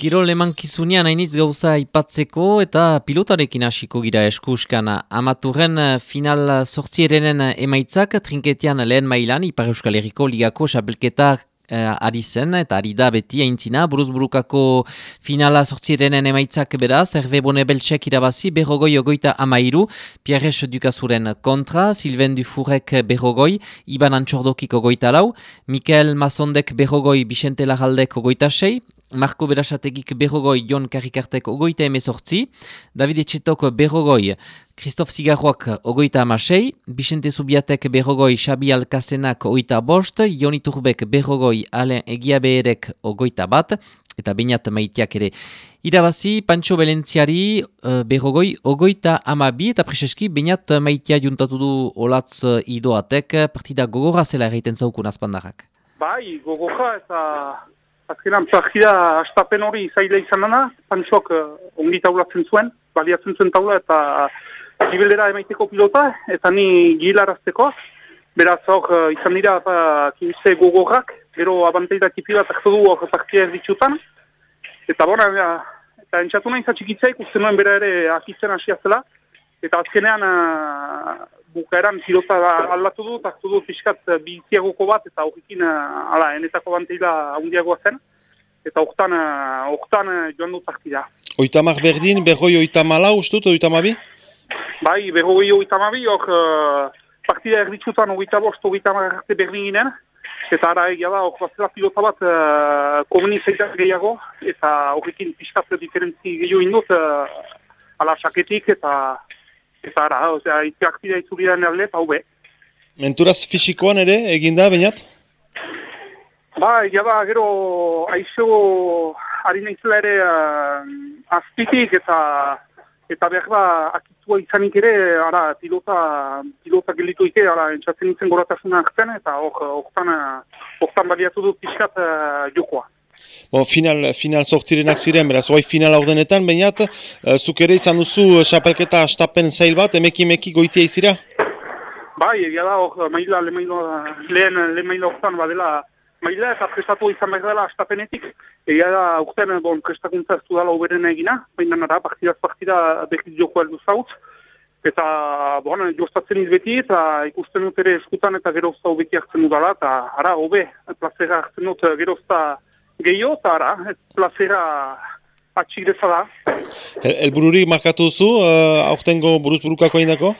Kirol emankizunean hainitz gauza ipatzeko eta pilotarekin hasiko gira eskuskana. Amaturren eh, final sortzierenen emaitzak trinketian lehen mailan Ipar Euskal Herriko ligako xabelketa eh, ari zen eta ari da beti aintzina. Buruzburukako finala sortzierenen emaitzak beraz, Herve Bonebeltsek irabazi berrogoi ogoita amairu, Pierres Dukazuren kontra, Silven Dufurek berrogoi, Iban Antxordokik ogoita lau, Mikael Mazondek berrogoi, Bixente Lagaldek ogoita sei, Marko Berasategik berrogoi, Jon Karikartek ogoita emezortzi, David Etxetok berrogoi, Christoph Zigarroak ogoita amasei, Bixente Zubiatek berrogoi, Xabi Alkazenak ogoita bost, Joni Turbek berrogoi, Alain Egiabeerek ogoita bat, eta bainat maitiak ere. Irabazi, Pancho Belentziari uh, berrogoi, ogoita amabi, eta preseski, bainat maitia juntatu du olatz idoatek, partida gogorra zela erreiten zaukun azpandarrak. Bai, gogorra eta Azkenan, partida astapen hori zaila izan dana, Pantsok uh, ongi taulatzen zuen, baliatzen zuen taula eta gibelera emaiteko pilota, eta ni gilarazteko. Beraz hor, uh, izan dira uh, kibizte gogorrak, gero abanteita tipi bat akzo du hor partida ez ditxutan. Eta bona, uh, eta entxatu nahi zatxikitzaik, uste nuen bera ere akitzen hasia zela. Eta azkenean, bukaeran pilota aldatu dut, hartu dut fiskat eh, biziagoko bat, eta horrekin, uh, ala, enetako banteila handiagoa zen, eta horretan, uh, joan dut partida. Oitamak berdin, berroi oitamala, ustut, oitamabi? Bai, berroi oitamabi, hor, uh, partida erditzutan oita bost, oita arte berdin ginen, eta ara egia da, hor, bazela pilota bat, uh, komunizaitak gehiago, eta horrekin fiskat diferentzi gehiago indut, uh, ala, saketik, eta Eta ara, ozera, itziaktida itzulian alde, hau be. Menturaz fisikoan ere, eginda, bainat? Ba, egia da, gero, aixo, harina izela ere, uh, azpitik eta eta behar da, akitua izanik ere, ara, pilota, pilota gelitu ike, ara, entzatzen izen goratasuna hartzen, eta hortan, hortan baliatu dut pixkat uh, jokoa. Bon, final, final sortirenak ziren, beraz, oai final ordenetan, bainat, uh, zuk ere izan duzu xapelketa astapen zail bat, emeki emeki goitia izira? Bai, egia da, hor, maila, le maila, lehen, lehen maila hortan, badela, maila eta prestatu izan behar dela astapenetik, egia da, urten, bon, prestakuntza ez du uberen egina, baina nara, partidaz partida, behiz joko heldu zaut, eta, bon, joztatzen izbeti, eta ikusten dut ere eskutan, eta gerozta ubeki hartzen dudala, eta, ara, hobe, plazera hartzen dut, gerozta, gehiago, eta ara, ez plazera atxik dezala. El, el markatu duzu, uh, aurtengo buruz burukako indako?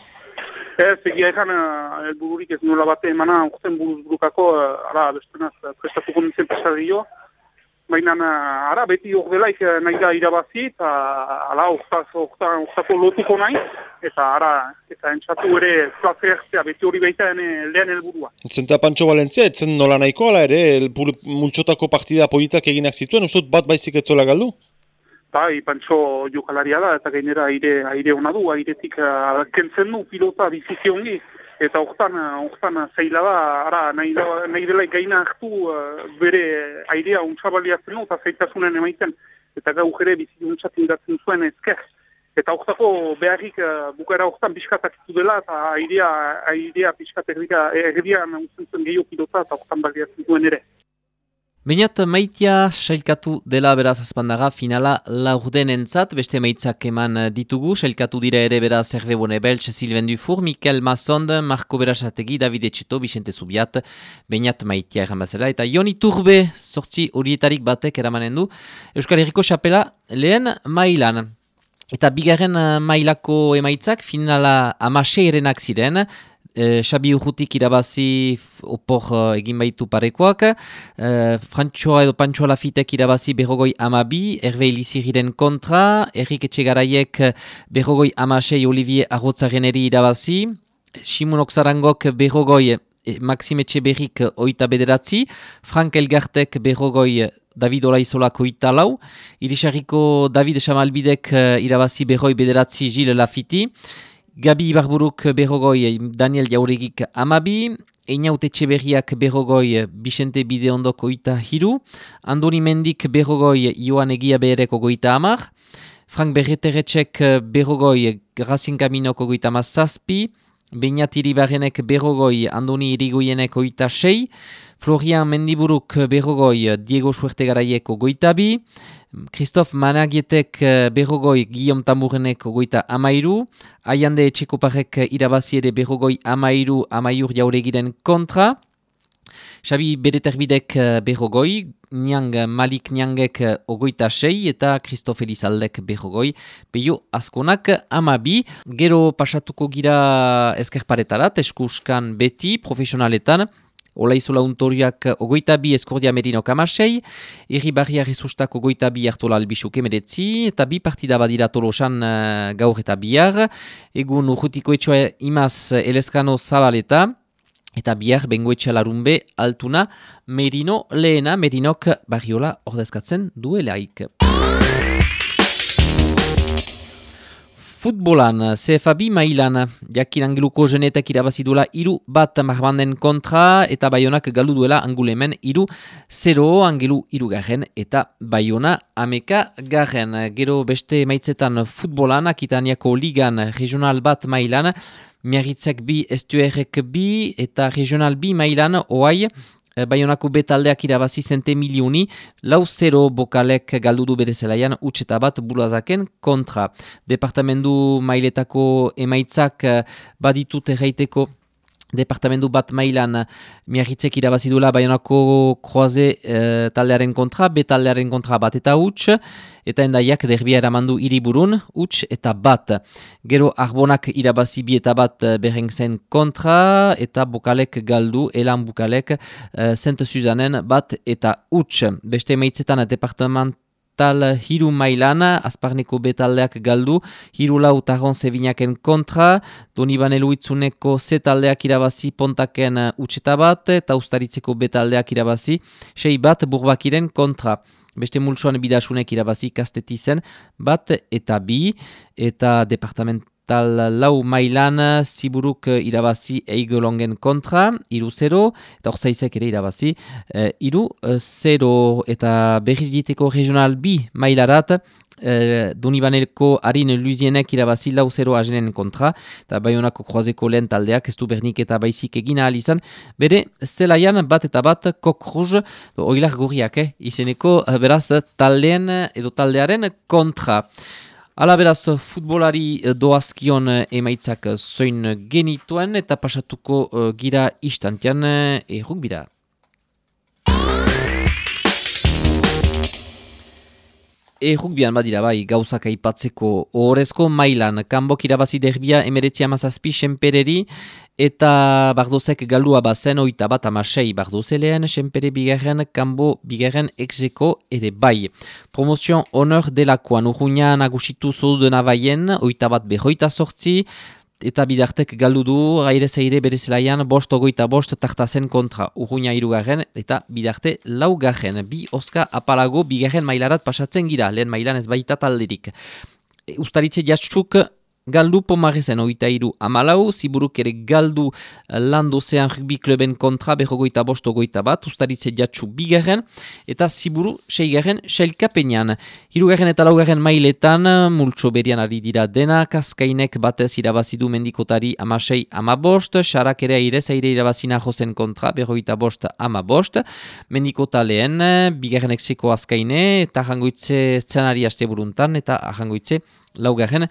Ez, egia egan, uh, el bururik ez nola bate emana, aurten buruz burukako, uh, ara, bestenaz, prestatuko nintzen gehiago. Baina, ara, beti hor delaik nahi da irabazi, eta, ala, ortako lotuko nahi, eta, ara, eta entzatu ere, plazera beti hori baita lehen helburua. Zenta Pantxo Valentzia, etzen nola nahiko, ala ere, multxotako partida politak eginak zituen, usut bat baizik etzola galdu? Bai, Pantxo jokalaria da, eta gainera aire, aire hona du, airetik uh, kentzen du pilota biziziongi, eta hortan, hortan zeila da, ara, nahi, da, nahi dela gaina hartu uh, bere airea untsabaliatzen du, eta zeitasunen emaiten, eta gau jere bizitzuntzatzen datzen zuen ezker. Eta hortako beharrik uh, bukara hortan biskatak dela, eta airea, airea biskatak erdia nahuzen zuen gehiago pilota, eta hortan baliatzen duen ere. Bainat maitia sailkatu dela beraz azpandaga finala laurden entzat, beste maitzak eman ditugu, sailkatu dira ere beraz Hervé Bonebeltz, Sylvain Dufour, Mikel Masond, Marco Berasategi, David Etxeto, Vicente Zubiat, bainat maitia erramazela, eta Joni Turbe sortzi horietarik batek eramanen du, Euskal Herriko Xapela lehen mailan. Eta bigarren mailako emaitzak finala amaseirenak ziren, Eh, Xabi Urrutik irabazi opor uh, egin baitu parekoak, uh, Frantxoa edo Pantxoa Lafitek irabazi berrogoi amabi, Herve Iliziriren kontra, Errik Etxegaraiek berrogoi amasei Olivier Arrotzaren eri irabazi, Simon Oksarangok berrogoi Maxime Etxeberrik oita bederatzi, Frank Elgartek berrogoi David Olaizolak oita lau, Irisarriko David Samalbidek irabazi berroi bederatzi Gilles Lafiti, Gabi Ibarburuk berrogoi Daniel Jauregik amabi, Einaut Etxeberriak berrogoi Bixente Bideondoko ita hiru, Andoni Mendik berrogoi Joan Egia behereko goita amar, Frank Berreteretxek berrogoi Grazin Kaminoko goita zazpi, Beinat iribarrenek berrogoi, Andoni irigoienek oita sei, Florian Mendiburuk berrogoi, Diego Suerte garaieko goita bi, Christophe Managietek berrogoi, Guillaume Tamburenek goita amairu, Aiande Etxekoparek irabaziere berrogoi amairu, amaiur jauregiren kontra, Xabi Bereterbidek eh, berrogoi, Niang Malik Niangek eh, ogoita sei eta Christophe Elizaldek berrogoi. Peio askonak amabi, gero pasatuko gira eskerparetarat, eskuskan beti, profesionaletan, Ola izola untoriak ogoita bi eskordia merino kamasei, erri barriak izustak ogoita bi hartola albisuk emeretzi, eta bi partida badira tolosan uh, gaur eta bihar. Egun urrutiko etxoa imaz elezkano zabaleta, Eta bihar bengoetxe larunbe altuna Merino lehena, Merinok barriola ordezkatzen duelaik. Futbolan, CFB mailan, jakin angeluko jenetek irabazidula iru bat marbanden kontra eta baionak galu duela angulemen iru zero angelu iru garen eta baiona ameka garen. Gero beste maitzetan futbolan, akitaniako ligan regional bat mailan, miagitzek bi estuerrek bi eta regional bi mailan oai eh, Baionako betaldeak irabazi zente milioni, lau zero bokalek galdudu bere zelaian utxeta bat bulazaken kontra. Departamendu mailetako emaitzak eh, baditut erraiteko departamentu bat mailan miagitzek irabazidula baionako kroaze e, taldearen kontra, be taldearen kontra bat eta huts, eta endaiak derbia eramandu iriburun, huts eta bat. Gero arbonak irabazi bi eta bat eh, berengzen kontra, eta bukalek galdu, elan bukalek, e, zent Suzanen bat eta huts. Beste maitzetan departament tal hiru mailan, azparneko betaldeak galdu, hiru lau taron zebinaken kontra, doni banelu itzuneko zetaldeak irabazi pontaken utxeta bat, eta ustaritzeko betaldeak irabazi, sei bat burbakiren kontra. Beste multsuan bidasunek irabazi kastetizen, bat eta bi, eta departament tal lau mailan ziburuk eh, irabazi eigolongen kontra, iru zero, eta orzaizek ere irabazi, e, iru zero, eta berriz egiteko regional bi mailarat, e, Dunibaneko harin luizienek irabazi lau zero azenen kontra, eta baionako kroazeko lehen taldeak, ez du bernik eta baizik egina alizan, bere zelaian bat eta bat kokruz, oilar gorriak, eh, izeneko beraz taldeen edo taldearen kontra. Ala beraz, futbolari eh, doazkion eh, emaitzak zoin genituen eta pasatuko gira istantean erruk bira. Erruk bian badira bai gauzak aipatzeko horrezko mailan kanbok irabazi derbia emeretzi amazazpi senpereri eta bardozek galua bazen oita bat amasei bardozelean senpere bigarren kanbo bigarren exeko ere bai. Promozion honor delakoan urruina nagusitu zodu dena baien oita bat behoita sortzi eta bidartek galdu du gaire zeire bere zelaian bost ogoita bost tartazen kontra urruina irugarren eta bidarte laugarren. Bi oska apalago bigarren mailarat pasatzen gira, lehen mailan ez baita talderik. E, ustaritze jatsuk galdu pomarezen oita iru amalau, ziburuk ere galdu eh, landozean rugby kluben kontra berrogoita bosto goita bat, ustaritze jatsu bigarren, eta ziburu seigarren selkapenean. Hirugarren eta laugarren mailetan, multso berian ari dira dena, kaskainek batez irabazidu mendikotari amasei amabost, sarak ere aire irabazina jozen kontra berrogoita bost amabost, mendikota lehen, bigarren ekseko askaine, eta ahangoitze scenari aste buruntan, eta ahangoitze laugarren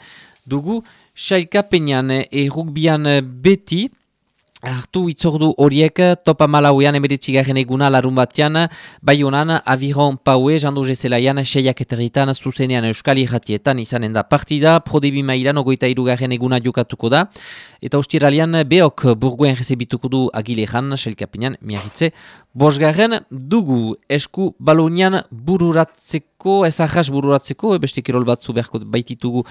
dugu. Sailkapenean errukbian eh, beti hartu itzordu horiek topa malauean emeritzigarren eguna larun batean bai honan aviron paue jandu jezelaian seiak eterritan zuzenean euskal irratietan izanen da partida prodebi mailan ogoita irugarren eguna jokatuko da eta ustiralian beok burguen rezebituko du agilejan sailkapenean miagitze bosgarren dugu esku balonian bururatzeko ez ahas bururatzeko beste kirol batzu beharko baititugu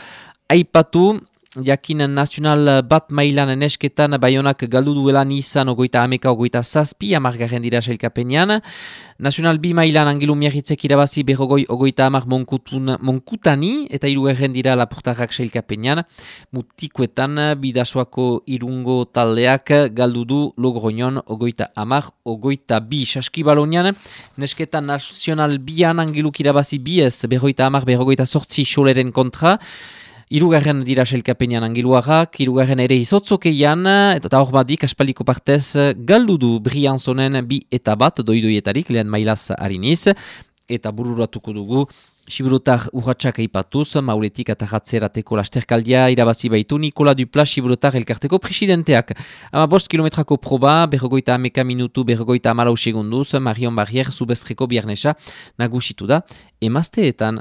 aipatu, jakin nazional bat mailan nesketan baionak galdu duela nizan ogoita ameka ogoita zazpi, amargarren dira selkapenean. Nazional bi mailan angelu miagitzek irabazi berrogoi ogoita amar monkutani eta irugarren dira lapurtarrak selkapenean. Mutikoetan bidasoako irungo taldeak galdu du logroñon ogoita amar ogoita bi. Saski balonian nesketan nazional bian angeluk irabazi biez berroita amar berrogoita sortzi soleren kontra. Irugarren dira selkapenean angiluarrak, irugarren ere izotzokeian, eta hor badik aspaliko partez galdu du Brianzonen bi eta bat doidoietarik, lehen mailaz hariniz, eta bururatuko dugu Siburutar urratxak eipatuz, mauletik eta jatzerateko lasterkaldia irabazi baitu Nikola Dupla Siburutar elkarteko presidenteak. Ama bost kilometrako proba, berrogoita ameka minutu, berrogoita amalau segunduz, Marion Barrier, zubestreko biarnesa, nagusitu da, emazteetan.